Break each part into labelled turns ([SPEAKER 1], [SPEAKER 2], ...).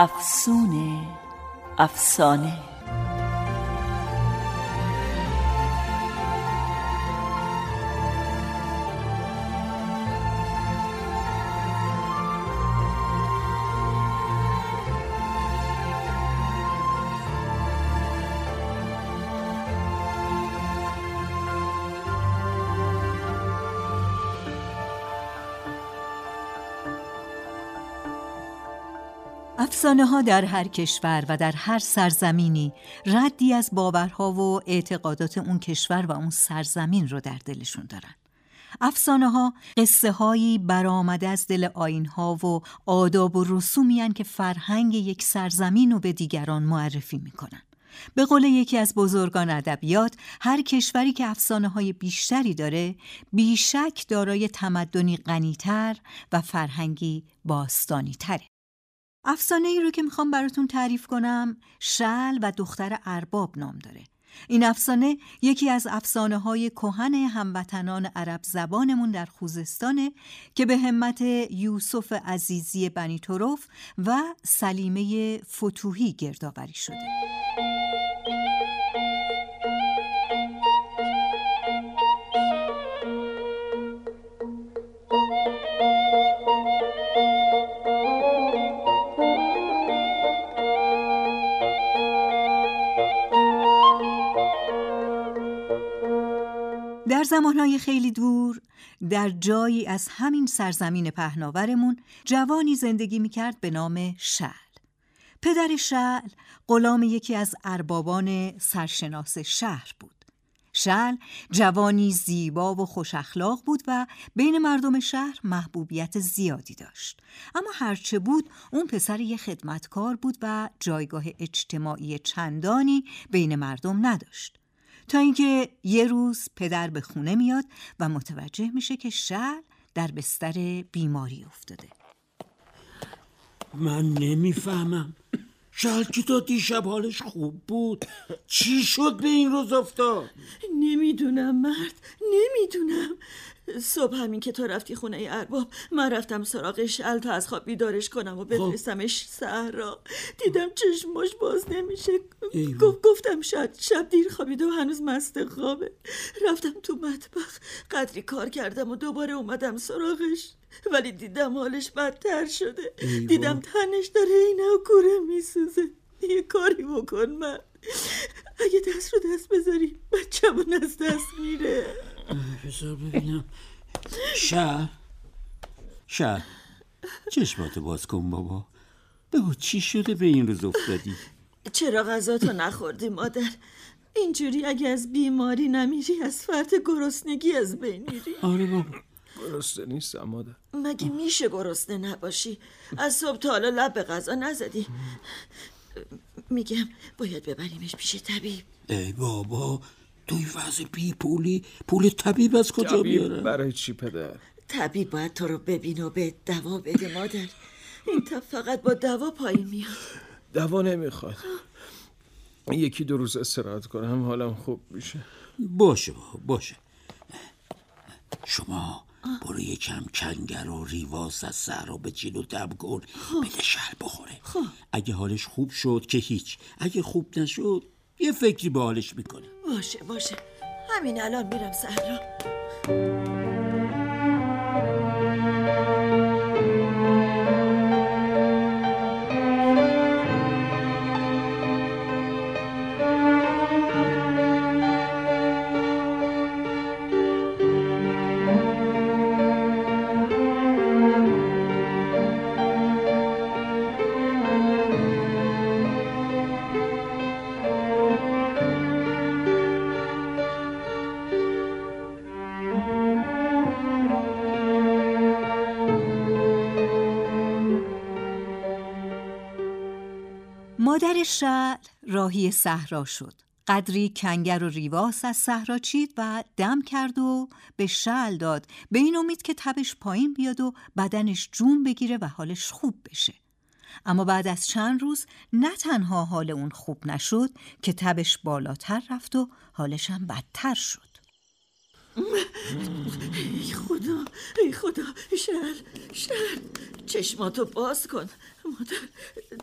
[SPEAKER 1] افسونه افسانه.
[SPEAKER 2] افسانه ها در هر کشور و در هر سرزمینی ردی از باورها و اعتقادات اون کشور و اون سرزمین رو در دلشون دارن. افسانه ها قصه هایی برآمده از دل آین ها و آداب و رسومی که فرهنگ یک سرزمین رو به دیگران معرفی می‌کنن. به قول یکی از بزرگان ادبیات هر کشوری که افسانه های بیشتری داره بیشک دارای تمدنی غنیتر و فرهنگی باستانی تره. افسانه ای رو که می‌خوام براتون تعریف کنم شل و دختر ارباب نام داره. این افسانه یکی از افسانه های کهن هموطنان عرب زبانمون در خوزستانه که به همت یوسف عزیزی بنی و سلیمه فتوحی گردآوری شده. در زمانهای خیلی دور در جایی از همین سرزمین پهناورمون جوانی زندگی می‌کرد به نام شل پدر شل غلام یکی از اربابان سرشناس شهر بود. شل جوانی زیبا و خوش اخلاق بود و بین مردم شهر محبوبیت زیادی داشت. اما هرچه بود اون پسر یه خدمتکار بود و جایگاه اجتماعی چندانی بین مردم نداشت. تا اینکه یه روز پدر به خونه میاد و متوجه میشه که شل در بستر بیماری افتاده.
[SPEAKER 3] من نمی‌فهمم. شل که تا دیشب حالش خوب بود. چی شد به این روز افتاد؟
[SPEAKER 4] نمی‌دونم مرد نمی‌دونم. صبح همین که تو رفتی خونه ای ارباب من رفتم سراغش تا از خواب بیدارش کنم و بفرستمش را دیدم چشماش باز نمیشه. گفتم شاید شب دیر خوابیده و هنوز مست خوابه. رفتم تو مطبخ قدری کار کردم و دوباره اومدم سراغش. ولی دیدم حالش بدتر شده. دیدم تنش داره اینه و کوره میسوزه. یه کاری بکن من. اگه دست رو دست بذاری بچه‌مون از دست میره.
[SPEAKER 3] بذار ببینم. شهر. شهر. چشماتو باز کن بابا. بگو چی شده به این روز افتادی؟
[SPEAKER 4] چرا غذاتو نخوردی مادر؟ اینجوری اگه از بیماری نمیری از فرط گرسنگی از بین میری.
[SPEAKER 3] آره بابا.
[SPEAKER 5] گرسنه نیستم مادر
[SPEAKER 4] مگه میشه گرسنه نباشی؟ از صبح تا حالا لب به غذا نزدی. میگم باید ببریمش پیش طبیب.
[SPEAKER 3] ای بابا توی وضع بی پولی پول طبیب از کجا بیاره؟
[SPEAKER 5] برای چی پدر؟
[SPEAKER 4] طبیب باید تو رو ببین و به دوا بده مادر. این تا فقط با دوا پایین میاد.
[SPEAKER 5] دوا نمی‌خواد. یکی دو روز استراحت کنم حالم خوب میشه.
[SPEAKER 3] باشه باشه. شما برو یکم کنگر و ریواز از سهرا به جیل و دم کن. خب. بده شل بخوره. خب. اگه حالش خوب شد که هیچ. اگه خوب نشد یه فکری به حالش می‌کنه.
[SPEAKER 4] باشه باشه. همین الان میرم سهرا
[SPEAKER 2] شعل راهی صحرا شد. قدری کنگر و ریواس از صحرا چید و دم کرد و به شعل داد. به این امید که تبش پایین بیاد و بدنش جون بگیره و حالش خوب بشه. اما بعد از چند روز نه تنها حال اون خوب نشد که تبش بالاتر رفت و حالش هم بدتر شد.
[SPEAKER 4] ای خدا ای خدا شهر شهر چشماتو باز کن. مادر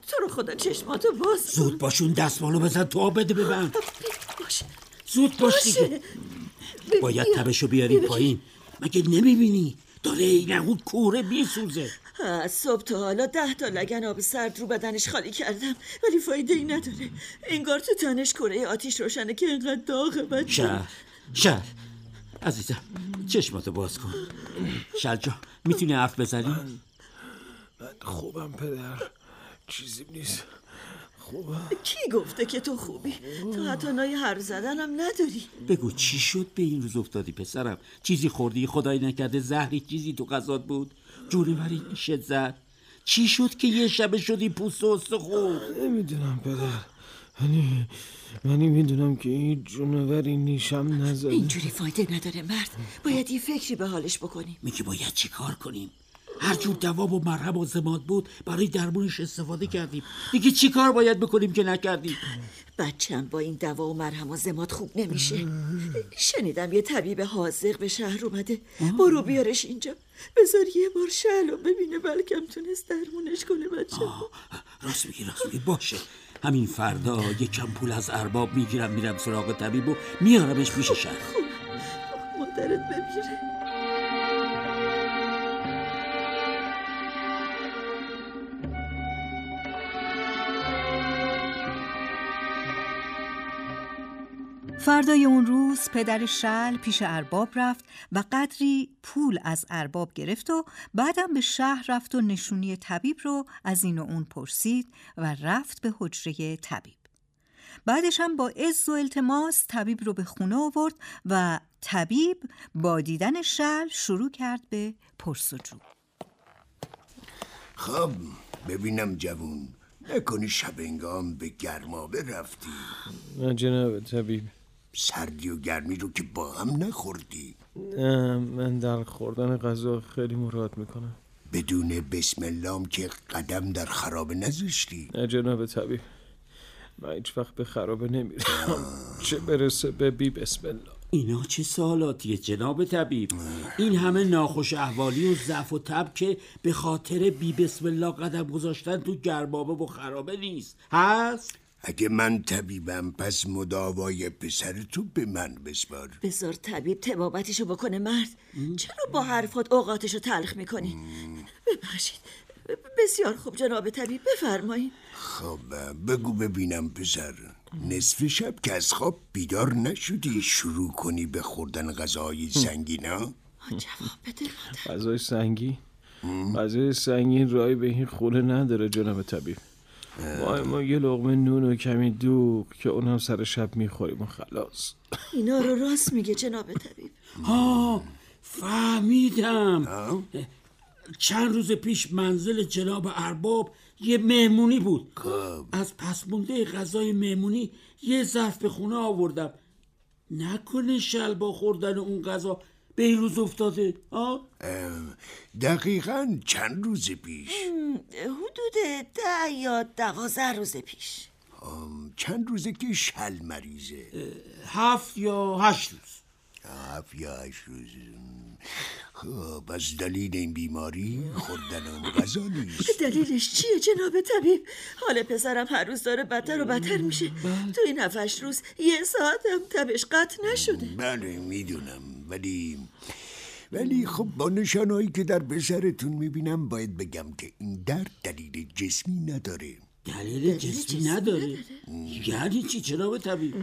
[SPEAKER 4] تو رو خدا چشماتو باز کن.
[SPEAKER 3] زود باشون دستمالو بزن تو آب بده ببند
[SPEAKER 4] باشه.
[SPEAKER 3] زود باش دیگه. باید تبشو بیاری پایین. مگه نمی‌بینی؟ داره اینهود کوره میسوزه.
[SPEAKER 4] از صبح تا حالا ده تا لگن آب سرد رو بدنش خالی کردم ولی فایده ای نداره. انگار تو تنش کره آتیش روشنه که انقدر داغه بچه.
[SPEAKER 3] شهر شهر. عزیزم چشماتو باز کن. شرجا می‌تونی حرف بزنی؟
[SPEAKER 5] من خوبم پدر چیزی نیست. خوبم.
[SPEAKER 4] کی گفته که تو خوبی؟ تو حتی نای حرف زدنم نداری.
[SPEAKER 3] بگو چی شد به این روز افتادی پسرم؟ چیزی خوردی خدای نکرده؟ زهری چیزی تو غذات بود؟ جوری بری نیشت زد؟ چی شد که یه شبه شدی پوست و استخون؟
[SPEAKER 5] نمی‌دونم پدر. ولی ولی می‌دونم که این جونوری نیشم نزده.
[SPEAKER 4] اینجوری فایده نداره مرد. باید یه فکری به حالش بکنیم.
[SPEAKER 3] میگی باید چی کار کنیم؟ هر جور دوا و مرهم و زماد بود برای درمونش استفاده کردیم. دیگه چی کار باید بکنیم که نکردیم؟
[SPEAKER 4] بچم با این دوا و مرهم و زماد خوب نمیشه. شنیدم یه طبیب حاضق به شهر اومده. برو بیارش اینجا. بذار یه بار شهلو ببینه بلکم تونست درمونش کنه بچه
[SPEAKER 3] راست میگی راست میگی. باشه. همین فردا یکم پول از ارباب می‌گیرم میرم سراغ طبیب و میارمش پیش شهر.
[SPEAKER 4] مادرت بمیره.
[SPEAKER 2] فردای اون روز پدر شل پیش ارباب رفت و قدری پول از ارباب گرفت و بعدم به شهر رفت و نشونی طبیب رو از این و اون پرسید و رفت به حجره طبیب. بعدش هم با عز و التماس طبیب رو به خونه آورد و طبیب با دیدن شل شروع کرد به پرسجو.
[SPEAKER 6] خب ببینم جوون نکنی شب انگام به گرمابه رفتی
[SPEAKER 5] نه جناب طبیب.
[SPEAKER 6] سردی و گرمی رو که با هم نخوردی.
[SPEAKER 5] نه من در خوردن غذا خیلی مراد می‌کنم.
[SPEAKER 6] بدون بسم اللهم که قدم در خرابه نذاشتی.
[SPEAKER 5] نه جناب طبیب من هیچ وقت به خرابه نمیرم چه برسه به بی بسم الله.
[SPEAKER 3] اینا چه سوالاتیه جناب طبیب؟ این همه ناخوش احوالی و ضعف و تب که به خاطر بی بسم الله قدم گذاشتن تو گربابه و خرابه نیست. هست؟
[SPEAKER 6] اگه من طبیبم پس مداوای پسر تو به من بسپار.
[SPEAKER 4] بذار طبیب تبابتشو بکنه مرد. چرا با حرفات اوقاتشو تلخ می‌کنی؟ ببخشید. بسیار خوب جناب طبیب بفرمایید.
[SPEAKER 6] خب بگو ببینم پسر. نصف شب که از خواب بیدار نشدی شروع کنی به خوردن غذای سنگینا؟
[SPEAKER 4] جواب بده
[SPEAKER 5] غذای سنگین غذای سنگین رای به این خونه نداره جناب طبیب. ما ما یه لقمه نون و کمی دوغ که اونم سر شب می‌خوریم و خلاص.
[SPEAKER 4] اینا رو راست میگه جناب طبیب.
[SPEAKER 3] ها فهمیدم. چند روز پیش منزل جناب ارباب یه مهمونی بود. از پس مونده غذای مهمونی یه ظرف به خونه آوردم. نکنه شل با خوردن اون غذا به این روز افتاده ها؟
[SPEAKER 6] دقیقا چند روز پیش.
[SPEAKER 4] حدود ده یا دوازده روز پیش.
[SPEAKER 6] چند روزه که شل مریضه.
[SPEAKER 3] هفت یا هشت روز.
[SPEAKER 6] هفت یا هشت روز. خب از دلیل این بیماری خوردن اون غذا نیست.
[SPEAKER 4] دلیلش چیه جناب طبیب؟ حال پسرم هر روز داره بدتر و بدتر میشه. تو این هفتش روز یه ساعت هم تبش قطع نشده.
[SPEAKER 6] بله می‌دونم. ولی ولی خب با نشانهایی که در پسرتون می‌بینم باید بگم که این درد دلیل جسمی نداره.
[SPEAKER 3] دلیل جسمی نداره؟ یعنی چی؟ جناب طبیب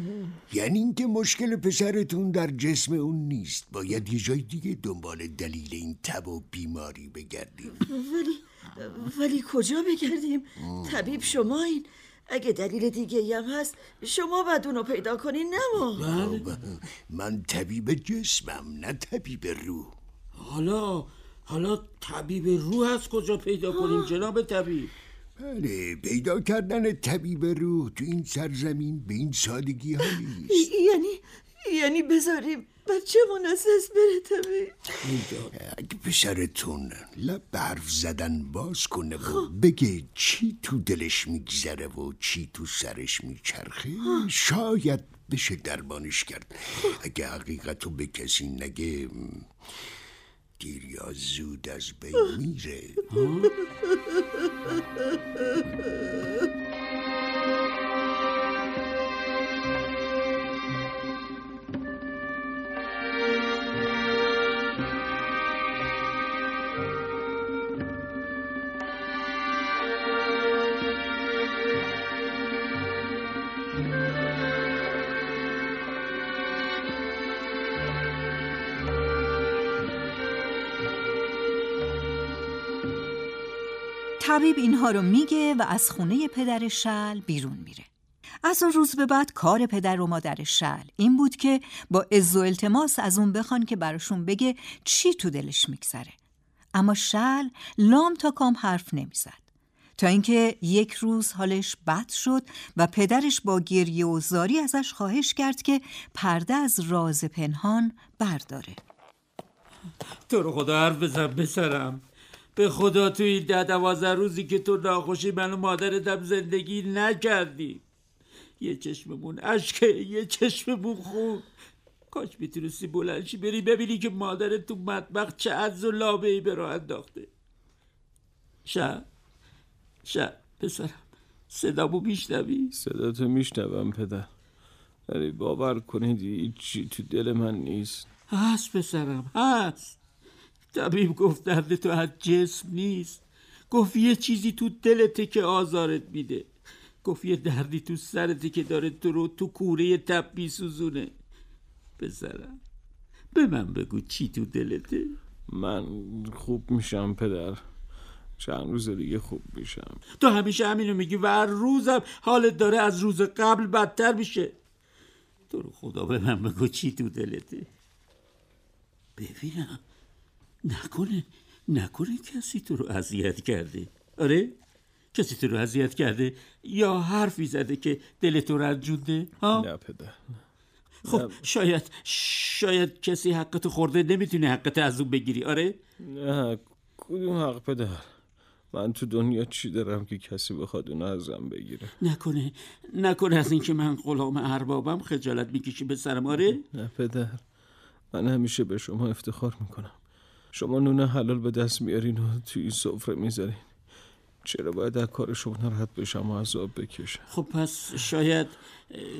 [SPEAKER 6] یعنی اینکه مشکل پسرتون در جسم اون نیست. باید یه جای دیگه دنبال دلیل این تب و بیماری بگردیم.
[SPEAKER 4] ولی ولی کجا بگردیم؟ طبیب شما این اگه دلیل دیگه هم هست شما باید اونو پیدا کنین نه ما.
[SPEAKER 6] خب، من طبیب جسمم نه طبیب روح.
[SPEAKER 3] حالا حالا طبیب روح از کجا پیدا کنیم جناب طبیب؟
[SPEAKER 6] بله پیدا کردن طبیب روح تو این سرزمین به این سادگی ها نیست
[SPEAKER 4] یعنی یعنی بذاریم بچه‌مون از دست بره طبیب
[SPEAKER 6] اگه پسرتون لب به حرف زدن باز کنه. و بگه چی تو دلش میگذره و چی تو سرش میچرخه؟ شاید بشه دربانش کرد. اگه حقیقتو به کسی نگه دیر یا زود از بین میره.
[SPEAKER 2] طبیب اینها رو میگه و از خونه پدر شل بیرون میره. از اون روز به بعد کار پدر و مادر شل این بود که با عز و التماس از اون بخوان که براشون بگه چی تو دلش میگذره. اما شل لام تا کام حرف نمی‌زد. تا اینکه یک روز حالش بد شد و پدرش با گریه و زاری ازش خواهش کرد که پرده از راز پنهان برداره.
[SPEAKER 3] تو رو خدا حرف بزن بسرم به خدا توی این ده دوازده روزی که تو ناخوشی من و مادرتم زندگی نکردی. یه چشممون عشقه یه چشممون خون. کاش می‌تونستی بلنشی بری ببینی که مادرت تو مطبخ چه عز و لابه ای به راه انداخته. شب شب پسرم صدامو میشنوی؟
[SPEAKER 5] صداتو میشنوم پدر. ولی باور کنید هیچی تو دل من نیست.
[SPEAKER 3] هست پسرم هست. طبیب گفت درد تو از جسم نیست. گفت یه چیزی تو دلته که آزارت میده. گفت یه دردی تو سرته که داره تو رو تو کوره تب میسوزونه پسرم به من بگو چی تو دلته؟
[SPEAKER 5] من خوب میشم پدر. چند روز دیگه خوب میشم.
[SPEAKER 3] تو همیشه همینو میگی و هر روزم حالت داره از روز قبل بدتر میشه. تو رو خدا به من بگو چی تو دلته؟ ببینم. نکنه نکنه کسی تو رو اذیت کرده. آره؟ کسی تو رو اذیت کرده یا حرفی زده که دل تو رو جونده ها؟
[SPEAKER 5] نه پدر
[SPEAKER 3] خب شاید شاید کسی حقتو خورده نمی‌تونه حقت از اون بگیری آره؟
[SPEAKER 5] نه کدوم حق پدر؟ من تو دنیا چی دارم که کسی بخواد اونو ازم بگیره؟
[SPEAKER 3] نکنه نکنه از اینکه من غلام اربابم خجالت می‌کشی به سرم آره؟
[SPEAKER 5] نه پدر من همیشه به شما افتخار می‌کنم. شما نون حلال به دست میارین و توی این سفره می‌ذارین. چرا باید از کار شما ناراحت بشم و عذاب بکشم؟
[SPEAKER 3] خب پس شاید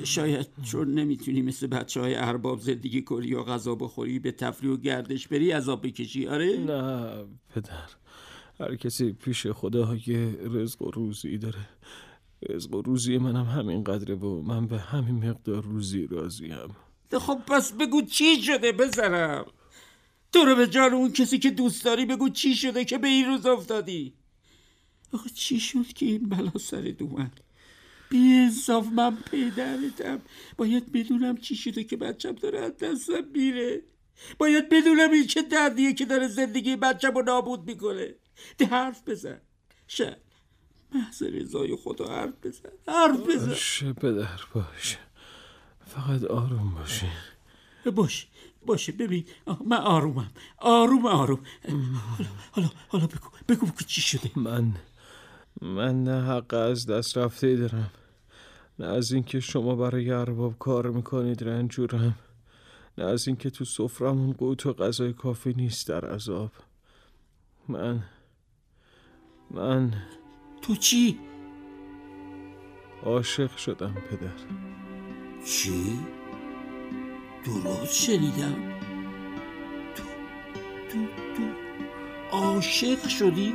[SPEAKER 3] شاید چون نمی‌تونی مثل بچه های ارباب زندگی کنی یا غذا بخوری به تفریح و گردش بری عذاب بکشی. آره؟
[SPEAKER 5] نه پدر. هر کسی پیش خدا یه رزق و روزی داره. رزق و روزی منم همین قدره و من به همین مقدار روزی راضیم.
[SPEAKER 3] خب پس بگو چی شده بزنم تو رو به جان اون کسی که دوست داری بگو چی شده که به این روز افتادی؟ آخه چی شد که این بلا سر اومد؟ بی انصاف من پدرتم. باید بدونم چی شده که بچم داره از دستم میره. باید بدونم این چه دردیه که داره زندگی بچم رو نابود می‌کنه. ده حرف بزن. شد محض رضای خدا حرف بزن. حرف بزن.
[SPEAKER 5] باشه پدر باشه. فقط آروم باشه
[SPEAKER 3] باشه باشه ببین. من آرومم. آروم آروم. حالا حالا حالا بگو بگو بگو چی شده؟
[SPEAKER 5] من من نه حق از دست رفته دارم. نه از اینکه شما برای ارباب کار می‌کنید رنجورم. نه از اینکه تو سفرمون قوت و غذای کافی نیست در عذاب. من من
[SPEAKER 3] تو چی؟
[SPEAKER 5] عاشق شدم پدر.
[SPEAKER 3] چی؟ درست شنیدم. تو تو تو. عاشق شدی؟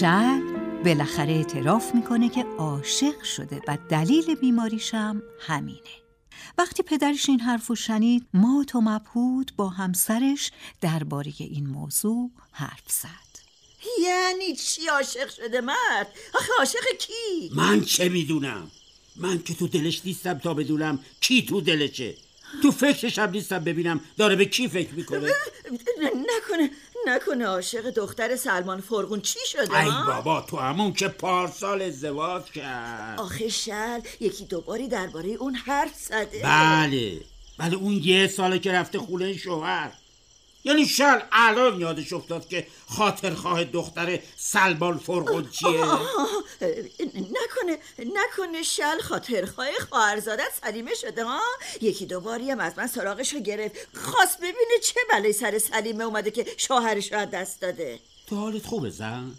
[SPEAKER 2] شل بالاخره اعتراف می‌کنه که عاشق شده و دلیل بیماریشم همینه. وقتی پدرش این حرف شنید مات و مبهود با همسرش درباره این موضوع حرف زد.
[SPEAKER 4] یعنی چی عاشق شده مرد؟ آخه عاشق کی؟
[SPEAKER 3] من چه می‌دونم؟ من که تو دلش نیستم تا بدونم کی تو دلشه. تو فکرش هم نیستم ببینم داره به کی فکر می‌کنه.
[SPEAKER 4] نکنه. نکنه عاشق دختر سلمان فرغون. چی شده
[SPEAKER 3] ای؟ بابا تو همون که پارسال ازدواج کرد.
[SPEAKER 4] آخه شل یکی دوباری درباره اون حرف زده.
[SPEAKER 3] بله. بله اون یه ساله که رفته خونه شوهر. یعنی شل الان یادش افتاد که خاطرخواه دختر سلمان فرغون چیه؟
[SPEAKER 4] آه، نکنه نکنه شل خاطرخواه خواهرزادت سلیمه شده ها یکی دوباری هم از من سراغش رو گرفت. خواست ببینه چه بلای سر سلیمه اومده که شوهرش رو از دست داده.
[SPEAKER 3] تو حالت خوبه زن؟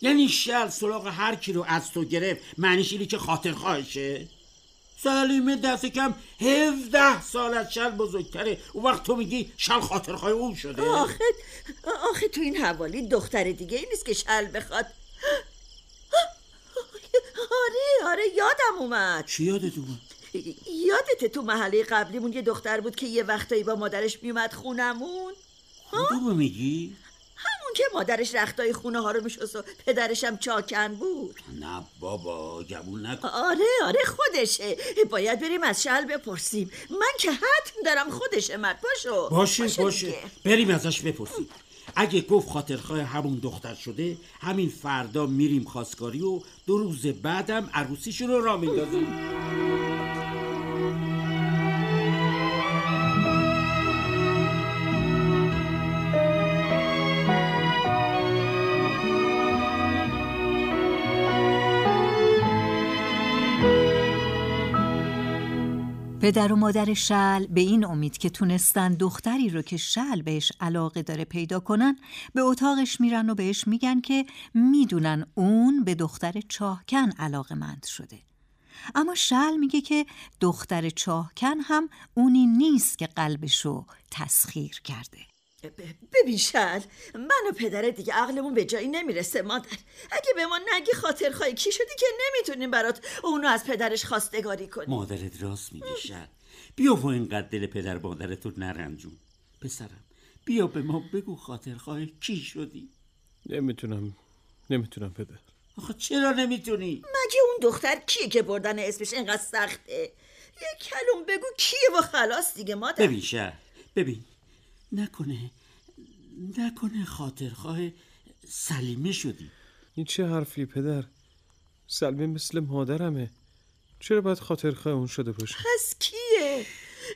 [SPEAKER 3] یعنی شل سراغ هر کی رو از تو گرفت معنیش اینه که خاطر خواهشه؟ سلیمه دست کم 17 سال از شل بزرگتره. اون وقت تو میگی شل خاطرخواه اون شده.
[SPEAKER 4] آخه آخه تو این حوالی دختر دیگه ای نیست که شل بخواد. آره آره یادم اومد.
[SPEAKER 3] چی یادت اومد؟
[SPEAKER 4] یادته تو محله قبلیمون یه دختر بود که یه وقتایی با مادرش میومد خونمون.
[SPEAKER 3] کدومو میگی؟
[SPEAKER 4] که مادرش رختای خونه ها رو میشست و پدرش هم چاکن بود.
[SPEAKER 3] نه بابا گمون نکن.
[SPEAKER 4] آره آره خودشه. باید بریم از شل بپرسیم. من که حتم دارم خودشه مرد. باشو
[SPEAKER 3] باشه باشه
[SPEAKER 4] دیگه.
[SPEAKER 3] بریم ازش بپرسیم. اگه گفت خاطرخواه همون دختر شده همین فردا میریم خواستگاری و دو روز بعدم عروسیشون رو را میندازیم.
[SPEAKER 2] پدر و مادر شل به این امید که تونستن دختری رو که شل بهش علاقه داره پیدا کنن به اتاقش میرن و بهش میگن که می‌دونن اون به دختر چاهکن علاقه مند شده. اما شل میگه که دختر چاهکن هم اونی نیست که قلبشو تسخیر کرده.
[SPEAKER 4] ببین شل من و پدر دیگه عقلمون به جایی نمی‌رسه مادر. اگه به ما نگی خاطر خواهی کی شدی که نمی‌تونیم برات اونو از پدرش خواستگاری کنیم.
[SPEAKER 3] مادرت راست میگه شد بیا و اینقدر دل پدر مادرتو نرنجون. پسرم بیا به ما بگو خاطرخواه کی شدی.
[SPEAKER 5] نمی‌تونم نمی‌تونم پدر.
[SPEAKER 3] آخه چرا نمی‌تونی؟
[SPEAKER 4] مگه اون دختر کیه که بردن اسمش اینقدر سخته؟ یه کلوم بگو کیه و خلاص دیگه مادر.
[SPEAKER 3] ببین شهر ببین. نکنه نکنه خاطرخواه سلیمه شدی.
[SPEAKER 5] این چه حرفی پدر؟ سلمه مثل مادرمه. چرا باید خاطرخواه اون شده باشه؟
[SPEAKER 4] پس کیه؟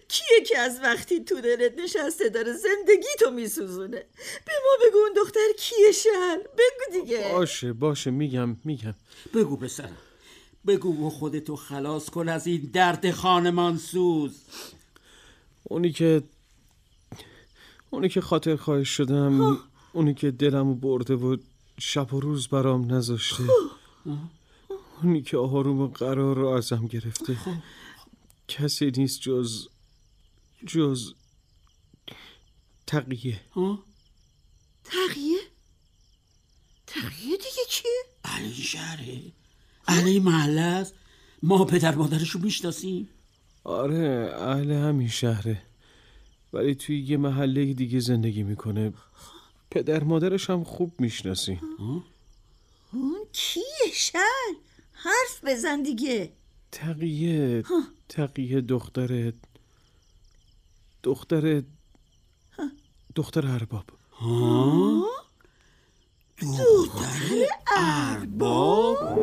[SPEAKER 4] کیه که از وقتی تو دلت نشسته داره زندگی تو میسوزونه؟ به ما بگو اون دختر کیه شل بگو دیگه.
[SPEAKER 5] باشه باشه میگم میگم.
[SPEAKER 3] بگو پسرم. بگو و خودتو خلاص کن از این درد خانمان سوز.
[SPEAKER 5] اونی که اونی که خاطر خواهش شدم اونی که دلمو برده و شب و روز برام نذاشته. اونی که آروم و قرار رو ازم گرفته. کسی نیست جز جز تقیه.
[SPEAKER 3] ها؟
[SPEAKER 4] تقیه؟ تقیه دیگه کیه
[SPEAKER 3] اهل این شهره. این محله است. ما پدر مادرشو می‌شناسیم.
[SPEAKER 5] آره اهل همین شهره. ولی توی یه محله دیگه زندگی می‌کنه. پدر مادرش هم خوب می‌شناسیم
[SPEAKER 4] اون کیه شل حرف بزن دیگه.
[SPEAKER 5] تقیه تقیه دختر دختر دختر ارباب.
[SPEAKER 3] دختر ارباب؟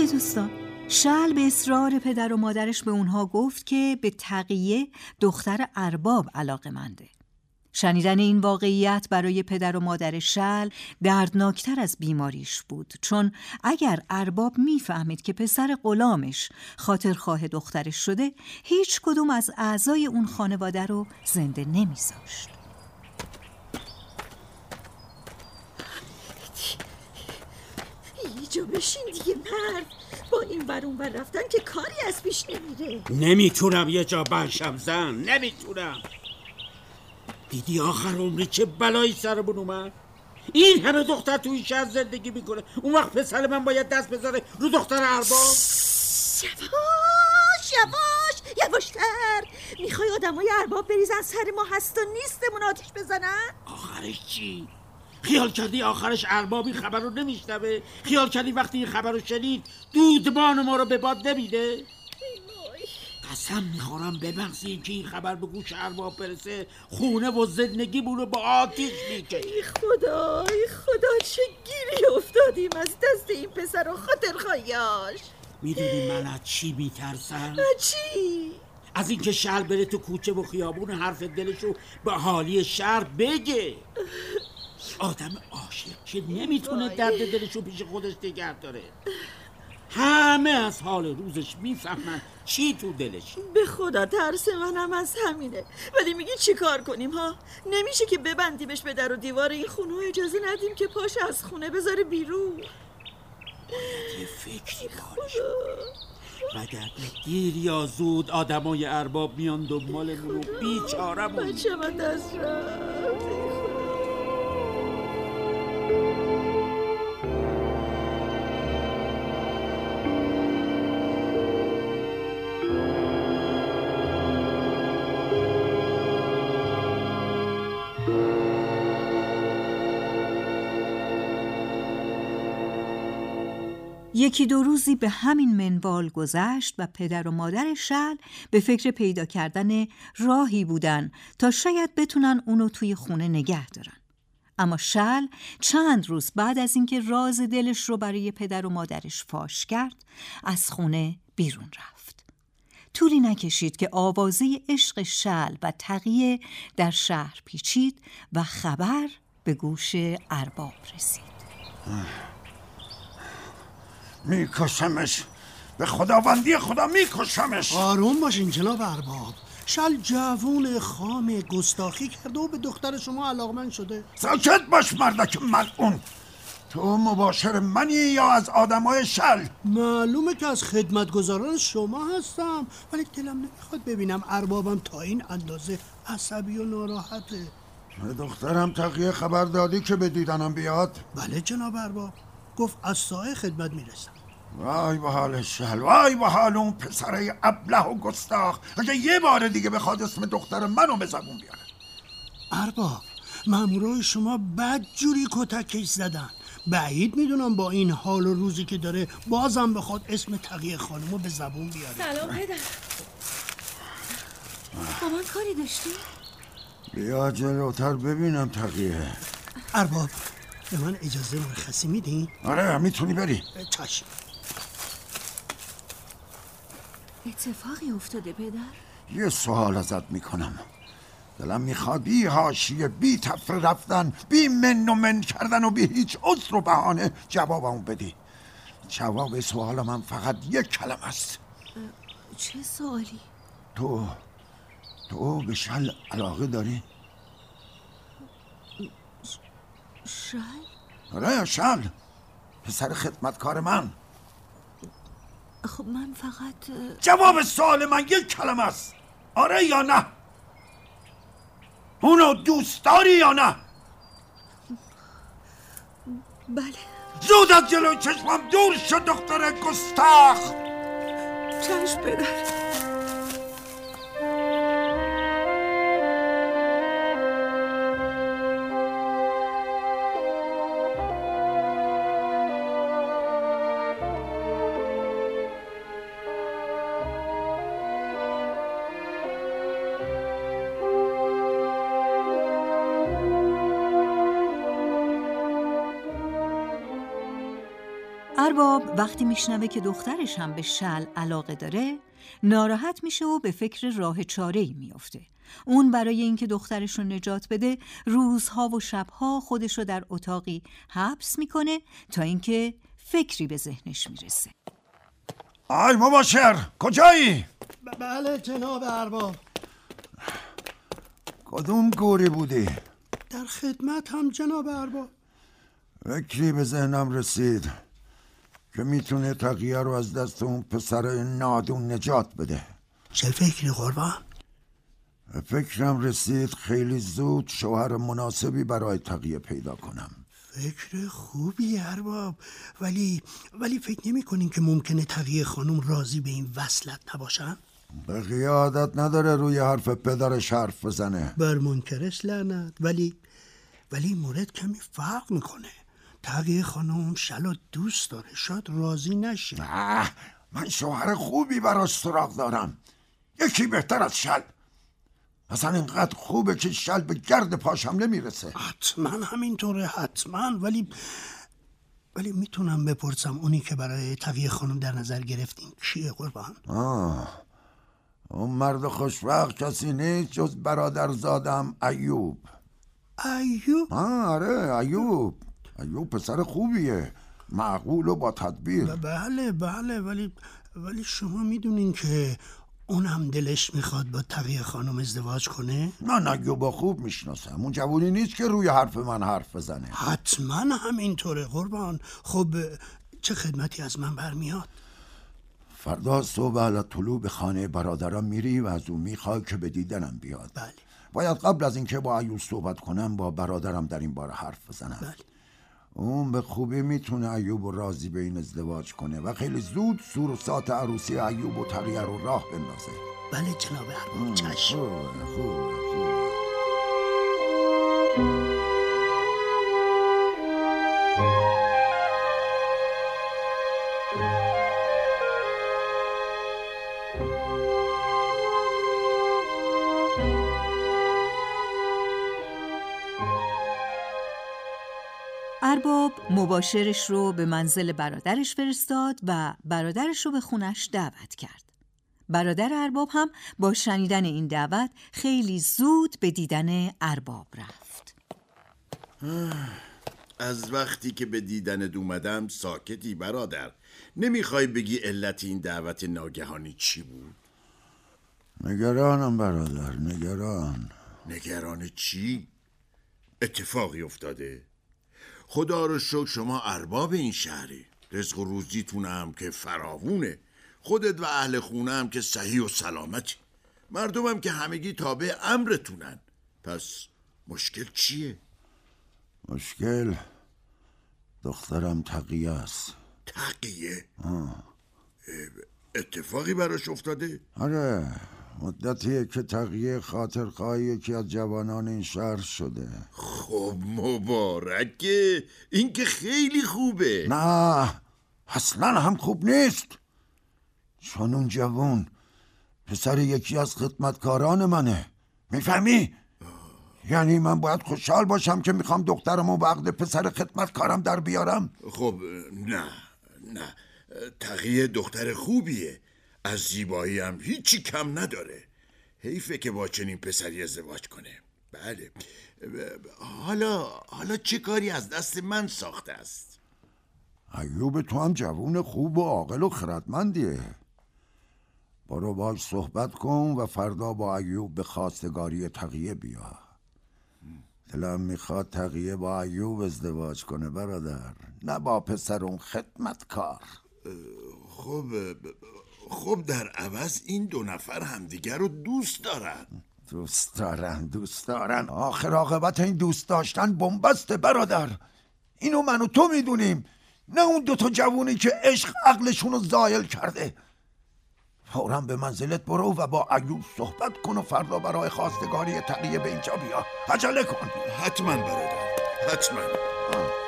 [SPEAKER 2] بله دوستان شل به اصرار پدر و مادرش به اونها گفت که به تقیه دختر ارباب علاقه منده شنیدن این واقعیت برای پدر و مادر شل دردناکتر از بیماریش بود چون اگر ارباب می‌فهمید که پسر غلامش خاطرخواه دخترش شده هیچ کدوم از اعضای اون خانواده رو زنده نمیذاشت.
[SPEAKER 4] اینجا بشین دیگه مرد. با این برون بر رفتن که کاری از پیش نمیره.
[SPEAKER 3] نمی‌تونم یه جا بنشم زن نمی‌تونم. دیدی آخر عمری چه بلایی سرمون اومد؟ این همه دختر تو این شهر زندگی می‌کنه. اون وقت پسر من باید دست بذاره رو دختر ارباب.
[SPEAKER 4] یواش یواش یواشتر. می‌خوای آدمای ارباب بریزن سر ما هست و نیستمون آتیش بزنن؟
[SPEAKER 3] آخرش چی؟ خیال کردی آخرش اربابی خبر رو نمیشنوه؟ خیال کردی وقتی این خبر رو شنید دودمان ما رو به باد نمیده؟ قسم می‌خورم ببخشی که این خبر به گوش ارباب برسه. خونه و زندگی رو با آتیش می‌کشه.
[SPEAKER 4] ای خدا ای خدا چه گیری افتادیم از دست این پسر و خاطر خایاش.
[SPEAKER 3] می‌دونی من از چی میترسم؟
[SPEAKER 4] چی؟
[SPEAKER 3] از اینکه شهر بره تو کوچه و خیابون حرف دلشو به حالی شهر بگه. آدم عاشق که نمی‌تونه درد دلشو پیش خودش نگه داره. همه از حال روزش می‌فهمن چی تو دلش.
[SPEAKER 4] به خدا ترس منم از همینه. ولی میگی چی کار کنیم ها؟ نمیشه که ببندیمش به در و دیوار این خونه و اجازه ندیم که پاش از خونه بذاره بیرون.
[SPEAKER 3] یه فکری بالش وگر دیر یا زود آدمای ارباب میان دنبالمون و بیچارمون؟
[SPEAKER 4] بچه من دست رفت.
[SPEAKER 2] یکی دو روزی به همین منوال گذشت و پدر و مادر شل به فکر پیدا کردن راهی بودن تا شاید بتونن اونو توی خونه نگه دارن. اما شل چند روز بعد از اینکه راز دلش رو برای پدر و مادرش فاش کرد از خونه بیرون رفت. طولی نکشید که آوازه عشق شل و تقیه در شهر پیچید و خبر به گوش ارباب رسید.
[SPEAKER 7] میکشمش به خداوندی خدا میکشمش
[SPEAKER 8] آروم باشین جناب ارباب شل جوون خام گستاخی کرده و به دختر شما علاقمند شده.
[SPEAKER 7] ساکت باش مردک ملعون تو مباشر منی یا از آدمای شل؟
[SPEAKER 8] معلومه که از خدمتگزاران شما هستم ولی دلم نمی‌خواد ببینم اربابم تا این اندازه عصبی و ناراحته.
[SPEAKER 7] به دخترم تقیه خبر دادی که به دیدنم بیاد.
[SPEAKER 8] بله جناب ارباب. گفت از سایه خدمت می‌رسم.
[SPEAKER 7] وای به حال شل وای به حال اون پسره ابله و گستاخ. اگه یه بار دیگه بخواد اسم دختر منو به زبون بیاره.
[SPEAKER 8] ارباب مامورای شما بد جوری کتکش زدن. بعید می‌دونم با این حال و روزی که داره بازم بخواد اسم تقیه خانمو به زبون بیاره.
[SPEAKER 4] سلام پدر. با من کاری داشتی؟
[SPEAKER 7] بیا جلوتر ببینم تقیه.
[SPEAKER 8] ارباب به من اجازه مرخصی میدین؟
[SPEAKER 7] آره می‌تونی بری.
[SPEAKER 8] چشم.
[SPEAKER 1] اتفاقی افتاده پدر؟
[SPEAKER 7] یه سوال ازت می‌کنم دلم می‌خواد بی هاشیه بی تفره رفتن بی من و من کردن و بی هیچ عذر و بهانه جوابمو بدی جواب سوال من فقط یک کلم است
[SPEAKER 1] چه سوالی؟
[SPEAKER 7] تو تو به شل علاقه داری؟
[SPEAKER 1] شل؟
[SPEAKER 7] آره شل پسر خدمتکار من
[SPEAKER 1] خب من فقط
[SPEAKER 7] جواب سوال من یک کلمه است. آره یا نه؟ اونو دوست داری یا نه؟
[SPEAKER 1] بله.
[SPEAKER 7] زود از جلوی چشمم دور شد دختر گستاخ.
[SPEAKER 1] چشم پدر.
[SPEAKER 2] ارباب وقتی میشنوه که دخترش هم به شل علاقه داره ناراحت میشه و به فکر راه چاره ای میافته. اون برای اینکه دخترش رو نجات بده روزها و شبها خودش رو در اتاقی حبس می‌کنه تا اینکه فکری به ذهنش می‌رسه.
[SPEAKER 7] آی مباشر کجایی؟
[SPEAKER 8] بله جناب ارباب.
[SPEAKER 7] کدوم گوری بودی؟
[SPEAKER 8] در خدمت هم جناب ارباب.
[SPEAKER 7] فکری به ذهنم رسید. که می‌تونه تقیه رو از دست اون پسر نادون نجات بده.
[SPEAKER 8] چه فکری قربان؟
[SPEAKER 7] فکرم رسید خیلی زود شوهر مناسبی برای تقیه پیدا کنم.
[SPEAKER 8] فکر خوبی ارباب. ولی ولی فکر نمی کنین که ممکنه تقیه خانم راضی به این وصلت نباشن؟
[SPEAKER 7] بقیه عادت نداره روی حرف پدرش حرف بزنه.
[SPEAKER 8] بر منکرش لعنت. ولی ولی مورد کمی فرق می‌کنه. تقیه خانم شلا دوست داره. شاید راضی نشه.
[SPEAKER 7] نه من شوهر خوبی براش سراغ دارم. یکی بهتر از شل. اصلا اینقدر خوبه که شل به گرد پاش هم نمی‌رسه.
[SPEAKER 8] حتما همینطوره حتما. ولی ولی می‌تونم بپرسم اونی که برای تقیه خانم در نظر گرفتین کیه قربان؟
[SPEAKER 7] آه اون مرد خوشبخت کسی نیست جز برادر زادم ایوب.
[SPEAKER 8] ایوب؟
[SPEAKER 7] آه آره ایوب. ایوب پسر خوبیه. معقول و با تدبیر.
[SPEAKER 8] بله بله ولی ولی شما می‌دونین که اون هم دلش می‌خواد با تقیه خانم ازدواج کنه؟
[SPEAKER 7] من ایوب خوب می‌شناسم. اون جوونی نیست که روی حرف من حرف بزنه.
[SPEAKER 8] حتما همینطوره قربان. خب چه خدمتی از من برمیاد؟
[SPEAKER 7] فردا صبح علا طلوع به خانه برادرم میری و از اون می‌خوای که به دیدنم بیاد.
[SPEAKER 8] بله.
[SPEAKER 7] باید قبل از اینکه با ایوب صحبت کنم با برادرم در این باره حرف بزنم.
[SPEAKER 8] بله.
[SPEAKER 7] اون به خوبی می‌تونه ایوب و راضی به این ازدواج کنه و خیلی زود سور و سات عروسی ایوب و تغییر رو راه بندازه.
[SPEAKER 8] بله جناب ارباب چشم.
[SPEAKER 7] خوبه خوبه خوبه.
[SPEAKER 2] ارباب مباشرش رو به منزل برادرش فرستاد و برادرش رو به خونش دعوت کرد. برادر ارباب هم با شنیدن این دعوت خیلی زود به دیدن ارباب رفت.
[SPEAKER 9] از وقتی که به دیدنت اومدم ساکتی برادر نمی‌خوای بگی علت این دعوت ناگهانی چی بود؟
[SPEAKER 7] نگرانم برادر نگران
[SPEAKER 9] نگران چی؟ اتفاقی افتاده؟ خدا رو شکر شما ارباب این شهری. رزق و روزیتونم که فراوونه. خودت و اهل خونه هم که صحیح و سلامتی. مردمم که همگی تابع امرتونن. پس مشکل چیه؟
[SPEAKER 7] مشکل دخترم تقیه است.
[SPEAKER 9] تقیه؟ اتفاقی براش افتاده؟
[SPEAKER 7] آره. مدتیه که تقیه خاطرخواهی یکی از جوانان این شهر شده.
[SPEAKER 9] خب مبارکه. این که خیلی خوبه.
[SPEAKER 7] نه اصلا هم خوب نیست. چون اون جوان پسر یکی از خدمتکاران منه. می‌فهمی؟ یعنی من باید خوشحال باشم که می‌خوام دخترم و وقت پسر خدمتکارم در بیارم.
[SPEAKER 9] خب نه نه. تقیه دختر خوبیه. از زیبایی هم هیچی کم نداره. حیفه که با چنین پسری ازدواج کنه. بله. حالا حالا چه کاری از دست من ساخته است؟
[SPEAKER 7] ایوب تو هم جوون خوب و عاقل و خردمندیه. برو باش صحبت کن و فردا با ایوب به خواستگاری تقیه بیا. دلم می‌خواد تقیه با ایوب ازدواج کنه برادر نه با پسر اون خدمتکار.
[SPEAKER 9] خب خب در عوض این دو نفر همدیگر رو دوست دارن.
[SPEAKER 7] دوست دارن دوست دارن. آخر عاقبت این دوست داشتن بنبسته برادر. اینو من و تو می‌دونیم. نه اون دوتا جوونی که عشق عقلشون رو زایل کرده. فورا به منزلت برو و با ایوب صحبت کن و فردا برای خواستگاری تقیه به اینجا بیا. عجله کن.
[SPEAKER 9] حتما برادر. حتما.
[SPEAKER 2] برادر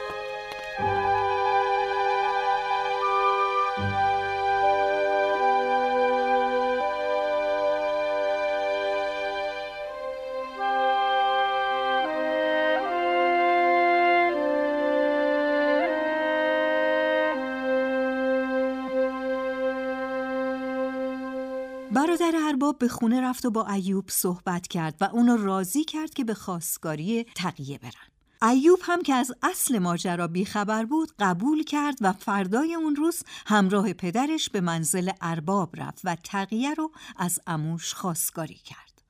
[SPEAKER 2] به خونه رفت و با ایوب صحبت کرد و اونو راضی کرد که به خواستگاری تقیه برن. ایوب هم که از اصل ماجرا بیخبر بود قبول کرد و فردای اون روز همراه پدرش به منزل ارباب رفت و تقیه رو از اموش خواستگاری کرد.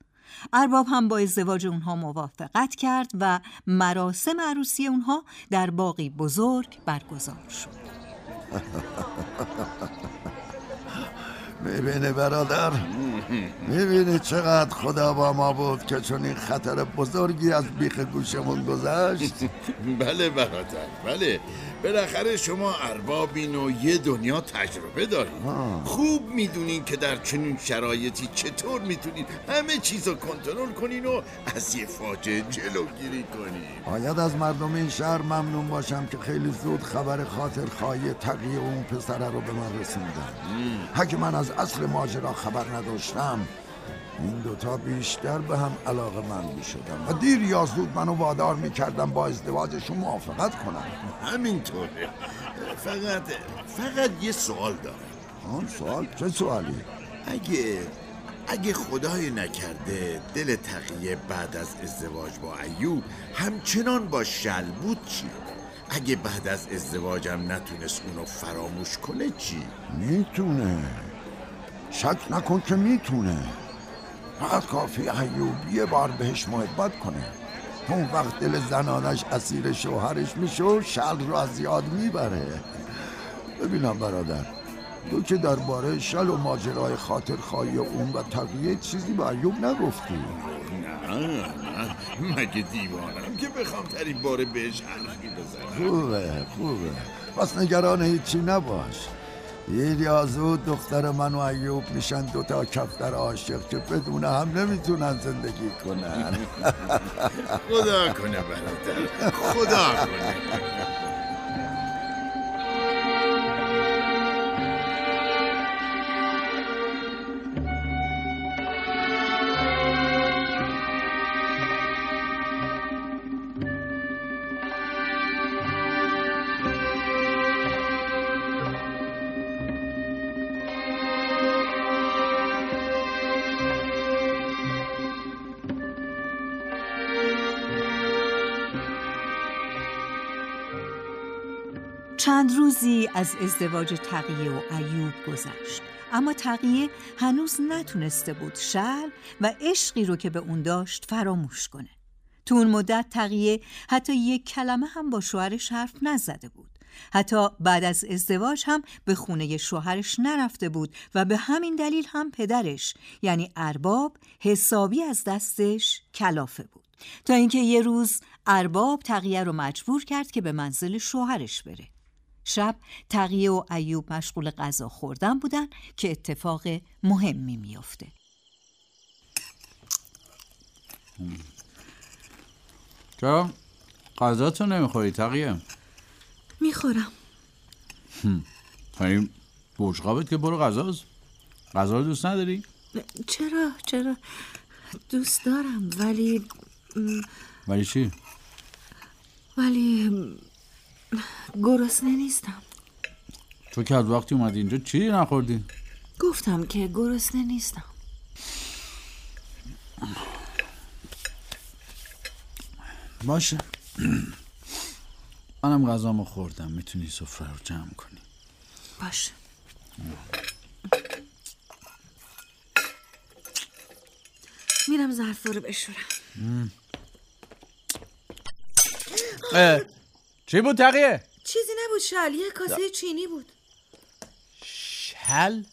[SPEAKER 2] ارباب هم با ازدواج اونها موافقت کرد و مراسم عروسی اونها در باقی بزرگ برگزار شد.
[SPEAKER 7] می‌بینی برادر می‌بینی چقدر خدا با ما بود که چون این خطر بزرگی از بیخ گوشمون گذشت
[SPEAKER 9] بله برادر بله. بالاخره شما اربابین و یه دنیا تجربه دارین خوب می‌دونین که در چنین شرایطی چطور می‌تونین همه چیز رو کنترل کنین و از یه فاجعه جلوگیری کنین.
[SPEAKER 7] باید از مردم این شهر ممنون باشم که خیلی زود خبر خاطر خواهی تقیه اون پسره رو به من رسوندن. اگه من از اصل ماجرا خبر نداشتم این دوتا بیشتر به هم علاقه من می شدم و دیر یا زود منو وادار می کردم با ازدواجشون موافقت کنم
[SPEAKER 9] همینطوره فقط فقط یه سوال دارم
[SPEAKER 7] آن سوال چه سوالی؟
[SPEAKER 9] اگه اگه خدای نکرده دل تقیه بعد از ازدواج با ایوب همچنان با شل بود چی؟ اگه بعد از ازدواجم نتونست اونو فراموش کنه چی؟
[SPEAKER 7] می‌تونه شک نکن که می‌تونه. فقط کافی ایوب یه بار بهش محبت کنه. اون وقت دل زنانش اسیر شوهرش میشه و شل رو از یاد می‌بره. ببینم برادر تو که درباره شل و ماجرای خاطر خواهی اون و تقیه چیزی به ایوب نگفتی.
[SPEAKER 9] نه نه مگه دیوانم که بخوام در این باره بهش حرفی بزنم؟
[SPEAKER 7] خوبه خوبه. پس نگران هیچی نباش. دیر یا زود دختر من و ایوب میشن دوتا کفتر عاشق که بدون هم نمی‌تونن زندگی کنن.
[SPEAKER 9] خدا کنه برادر. خدا کنه.
[SPEAKER 2] چند روزی از ازدواج تقیه و ایوب گذشت. اما تقیه هنوز نتونسته بود شل و عشقی رو که به اون داشت فراموش کنه. تو اون مدت تقیه حتی یک کلمه هم با شوهرش حرف نزده بود. حتی بعد از ازدواج هم به خونه شوهرش نرفته بود و به همین دلیل هم پدرش یعنی ارباب حسابی از دستش کلافه بود. تا اینکه یه روز ارباب تقیه رو مجبور کرد که به منزل شوهرش بره. شب تقیه و ایوب مشغول غذا خوردن بودن که اتفاق مهمی میافته
[SPEAKER 10] چرا؟ غذاتو نمی‌خوری تقیه؟
[SPEAKER 1] می‌خورم
[SPEAKER 10] این بشقابت که برو غذاست غذا رو دوست نداری؟
[SPEAKER 1] چرا چرا دوست دارم ولی
[SPEAKER 10] ولی چی؟
[SPEAKER 1] ولی گرسنه نیستم.
[SPEAKER 10] تو که از وقتی اومدی اینجا چی نخوردی؟
[SPEAKER 1] گفتم که گرسنه نیستم.
[SPEAKER 10] باشه. منم غذامو خوردم. می‌تونی سفره رو جمع کنی.
[SPEAKER 1] باشه. میرم ظرفا رو بشورم.
[SPEAKER 10] چی بود تقیه؟
[SPEAKER 1] چیزی نبود شال یه کاسه چینی بود
[SPEAKER 10] شل؟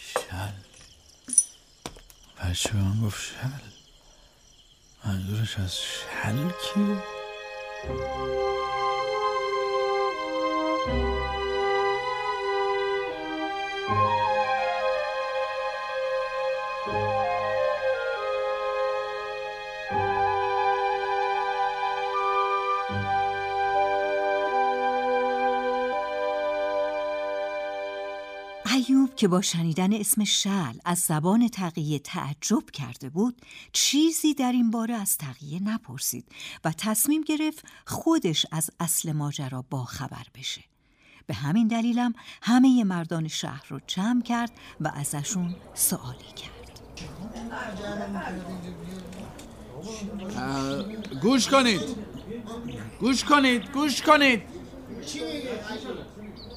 [SPEAKER 10] شل بچه به من گفت شل منظورش از شل کیه؟
[SPEAKER 2] که با شنیدن اسم شل از زبان تقیه تعجب کرده بود چیزی در این باره از تقیه نپرسید و تصمیم گرفت خودش از اصل ماجرا با خبر بشه. به همین دلیلم همه مردان شهر رو جمع کرد و ازشون سوالی کرد.
[SPEAKER 10] گوش کنید. گوش کنید گوش کنید.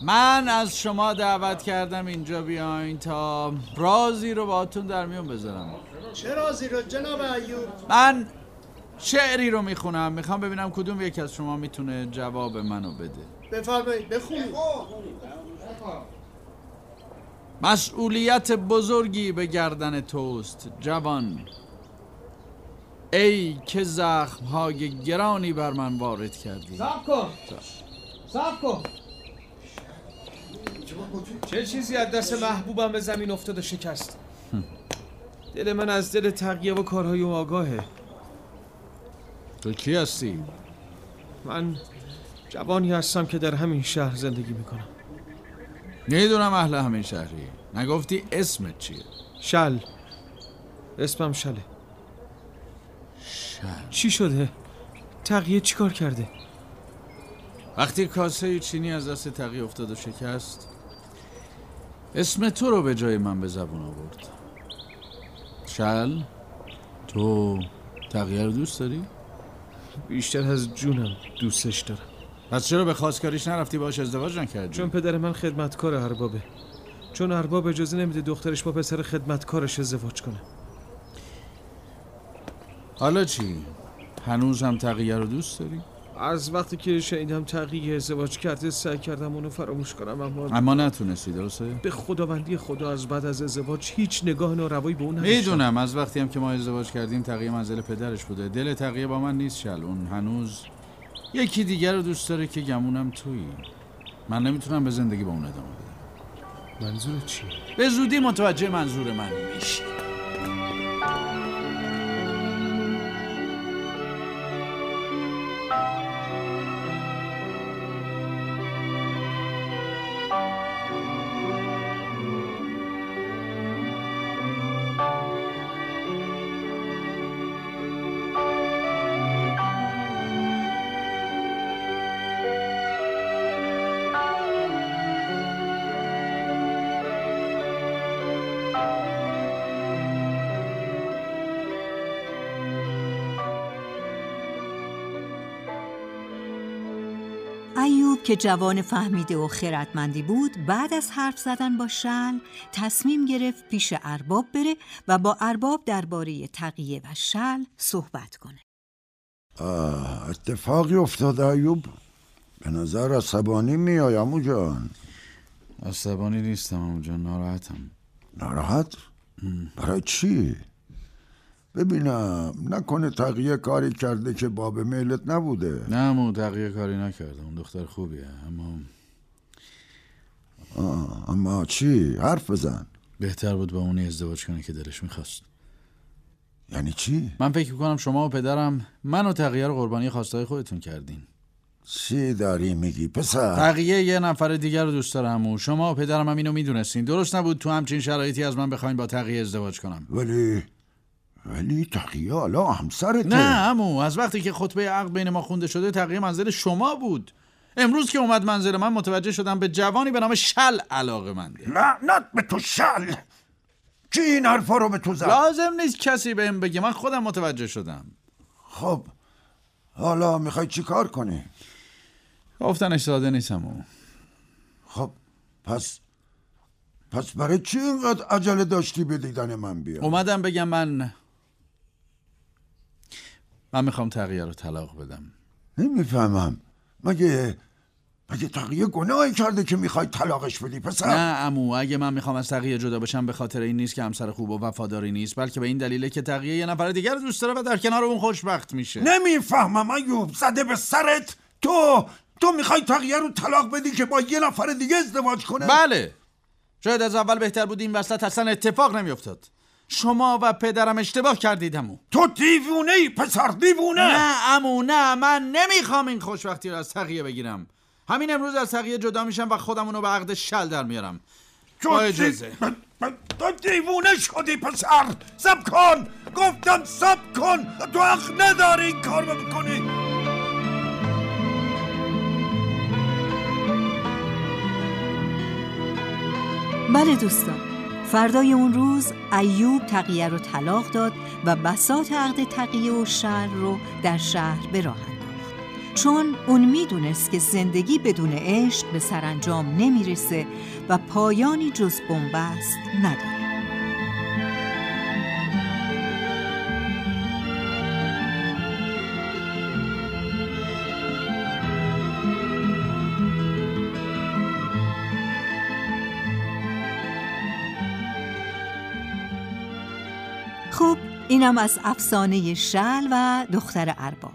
[SPEAKER 10] من از شما دعوت کردم اینجا بیاین تا رازی رو باهاتون در میون بذارم.
[SPEAKER 8] چه رازی رو جناب ایوب؟
[SPEAKER 10] من شعری رو می‌خونم. می‌خوام ببینم کدوم یکی از شما می‌تونه جواب منو بده.
[SPEAKER 8] بفرمایید بخونید.
[SPEAKER 10] مسئولیت بزرگی به گردن توست جوان. ای که زخم های گرانی بر من وارد کردی.
[SPEAKER 5] سب کن. سب کن. چه چیزی از دست محبوبم به زمین افتاد و شکست دل من از دل تقیه و کارهای او آگاهه
[SPEAKER 10] تو کی هستی؟
[SPEAKER 5] من جوانی هستم که در همین شهر زندگی می‌کنم
[SPEAKER 10] می‌دونم اهل همین شهری نگفتی اسمت چیه؟
[SPEAKER 5] شل اسمم شله
[SPEAKER 10] شل
[SPEAKER 5] چی شده؟ تقیه چیکار کرده؟
[SPEAKER 10] وقتی کاسه چینی از دست تقیه افتاد و شکست اسم تو رو به جای من به زبون آورد شل تو تقیه رو دوست داری؟
[SPEAKER 5] بیشتر از جونم دوستش دارم
[SPEAKER 10] پس چرا به خواستگاریش نرفتی باش ازدواج نکردی؟
[SPEAKER 5] چون پدر من خدمتکار اربابه چون ارباب اجازه نمیده دخترش با پسر خدمتکارش ازدواج کنه
[SPEAKER 10] حالا چی؟ هنوز هم تقیه رو دوست داری؟
[SPEAKER 5] از وقتی که شنیدم تقیه ازدواج کرده سعی کردم اونو فراموش کنم اما
[SPEAKER 10] اما نتونستی درسته؟
[SPEAKER 5] به خداوندی خدا از بعد از ازدواج هیچ نگاه ناروایی به اون
[SPEAKER 10] می‌دونم از وقتی هم که ما ازدواج کردیم تقیه منزل پدرش بوده. دل تقیه با من نیست شل. اون هنوز یکی دیگر رو دوست داره که گمونم تویی. من نمی‌تونم به زندگی با اون ادامه بدم.
[SPEAKER 5] منظور چیه؟
[SPEAKER 10] به زودی متوجه منظور من میشی.
[SPEAKER 2] که جوان فهمیده و خردمندی بود بعد از حرف زدن با شل تصمیم گرفت پیش ارباب بره و با ارباب درباره تقیه و شل صحبت کنه.
[SPEAKER 7] آه اتفاقی افتاد ایوب. به نظر عصبانی میای امو جان.
[SPEAKER 10] عصبانی نیستم اونجا ناراحتم.
[SPEAKER 7] ناراحت؟ برای چی؟ ببینم نکنه تقیه کاری کرده که باب میلت نبوده.
[SPEAKER 10] نه امو تقیه کاری نکرده اون دختر خوبیه. اما
[SPEAKER 7] آه، اما چی؟ حرف بزن.
[SPEAKER 10] بهتر بود با اونی ازدواج کنه که دلش می‌خواست.
[SPEAKER 7] یعنی چی؟
[SPEAKER 10] من فکر کنم شما و پدرم من و تقیه رو قربانی خواستای خودتون کردین
[SPEAKER 7] چی داری میگی پسر؟
[SPEAKER 10] تقیه یه نفر دیگر رو دوست داره همون شما و پدرم هم اینو می‌دونستین. درست نبود تو همچین شرایطی از من بخواین با تقیه ازدواج کنم.
[SPEAKER 7] ولی ولی تقیه حالا همسرته.
[SPEAKER 10] نه امو از وقتی که خطبه عقد بین ما خونده شده تقیه منزل شما بود. امروز که اومد منزل من متوجه شدم به جوانی به نام شل علاقه منده.
[SPEAKER 7] لعنت به تو شل! کی این حرفا رو به تو زد؟
[SPEAKER 10] لازم نیست کسی بهم بگه. من خودم متوجه شدم.
[SPEAKER 7] خب حالا می‌خوای چی کار کنی؟
[SPEAKER 10] گفتنش ساده نیست امو
[SPEAKER 7] خب پس پس برای چی اینقدر عجله داشتی به دیدن من بیا؟
[SPEAKER 10] اومدم بگم من من می‌خوام تقیه رو طلاق بدم.
[SPEAKER 7] نمی‌فهمم. مگه مگه تقیه گناهی کرده که می‌خوای طلاقش بدی پسر؟
[SPEAKER 10] نه امو اگه من می‌خوام از تقیه جدا بشم به خاطر این نیست که همسر خوب و وفاداری نیست بلکه به این دلیله که تقیه یه نفر دیگر دوست داره و در کنار اون خوشبخت میشه.
[SPEAKER 7] نمی‌فهمم ایوب زده به سرت. تو تو می‌خوای تقیه رو طلاق بدی که با یه نفر دیگه ازدواج کنه؟
[SPEAKER 10] بله. شاید از اول بهتر بود این وسط اصلا اتفاق نمیافتاد. شما و پدرم اشتباه کردید امو
[SPEAKER 7] تو دیوونه ای پسر دیوونه!
[SPEAKER 10] نه امو نه من نمی‌خوام این خوشبختی رو از تقیه بگیرم. همین امروز از تقیه جدا میشم و خودم اونو به عقد شل در میارم.
[SPEAKER 7] تو
[SPEAKER 10] با اجازه
[SPEAKER 7] تو دیوونه شدی پسر! سب کن! گفتم سب کن! تو حق نداری این کار رو بکنی!
[SPEAKER 2] بله دوستان. فردای اون روز ایوب تقیه رو طلاق داد و بسات عقد تقیه و شهر رو در شهر به راه انداخت. چون اون می‌دونست که زندگی بدون عشق به سرانجام نمی‌رسه و پایانی جز بنبست نداره اینم از افسانه شل و دختر ارباب.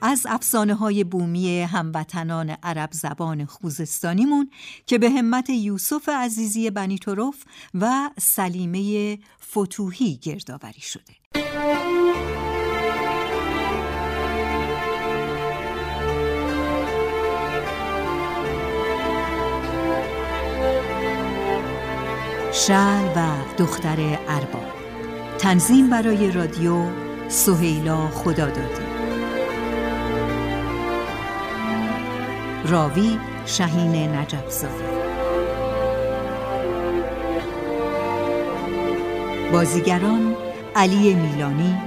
[SPEAKER 2] از افسانه های بومی هموطنان عرب زبان خوزستانیمون که به همت یوسف عزیزی بنی طرف و سلیمه فتوحی گردآوری شده. شل و دختر ارباب. تنظیم برای رادیو سهیلا خدا دادی راوی شهین نجفزاده. بازیگران علی میلانی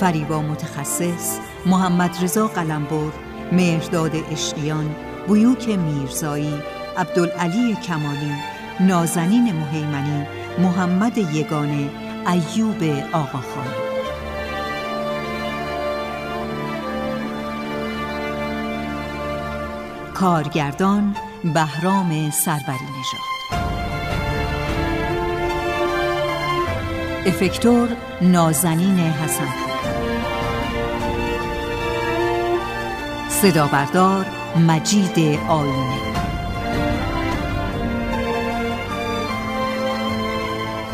[SPEAKER 2] فریبا متخصص محمد رضا قلمبر مهرداد اشقیان بیوک میرزایی عبدالعلی کمالی نازنین مهیمنی محمد یگانه ایوب آقاخان کارگردان بهرام سروری نژاد. افکتور نازنین حسن. صدا بردار مجید آینه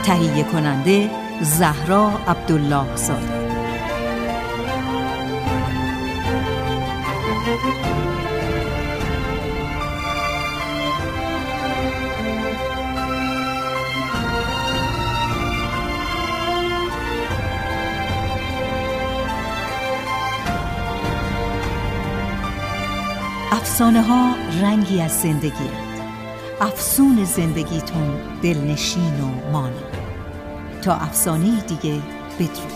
[SPEAKER 2] تهیه کننده زهرا عبدالله زاده افسانه ها رنگی از زندگی. افسون زندگیتون دلنشین و مانا افسانه دیگه بدرود.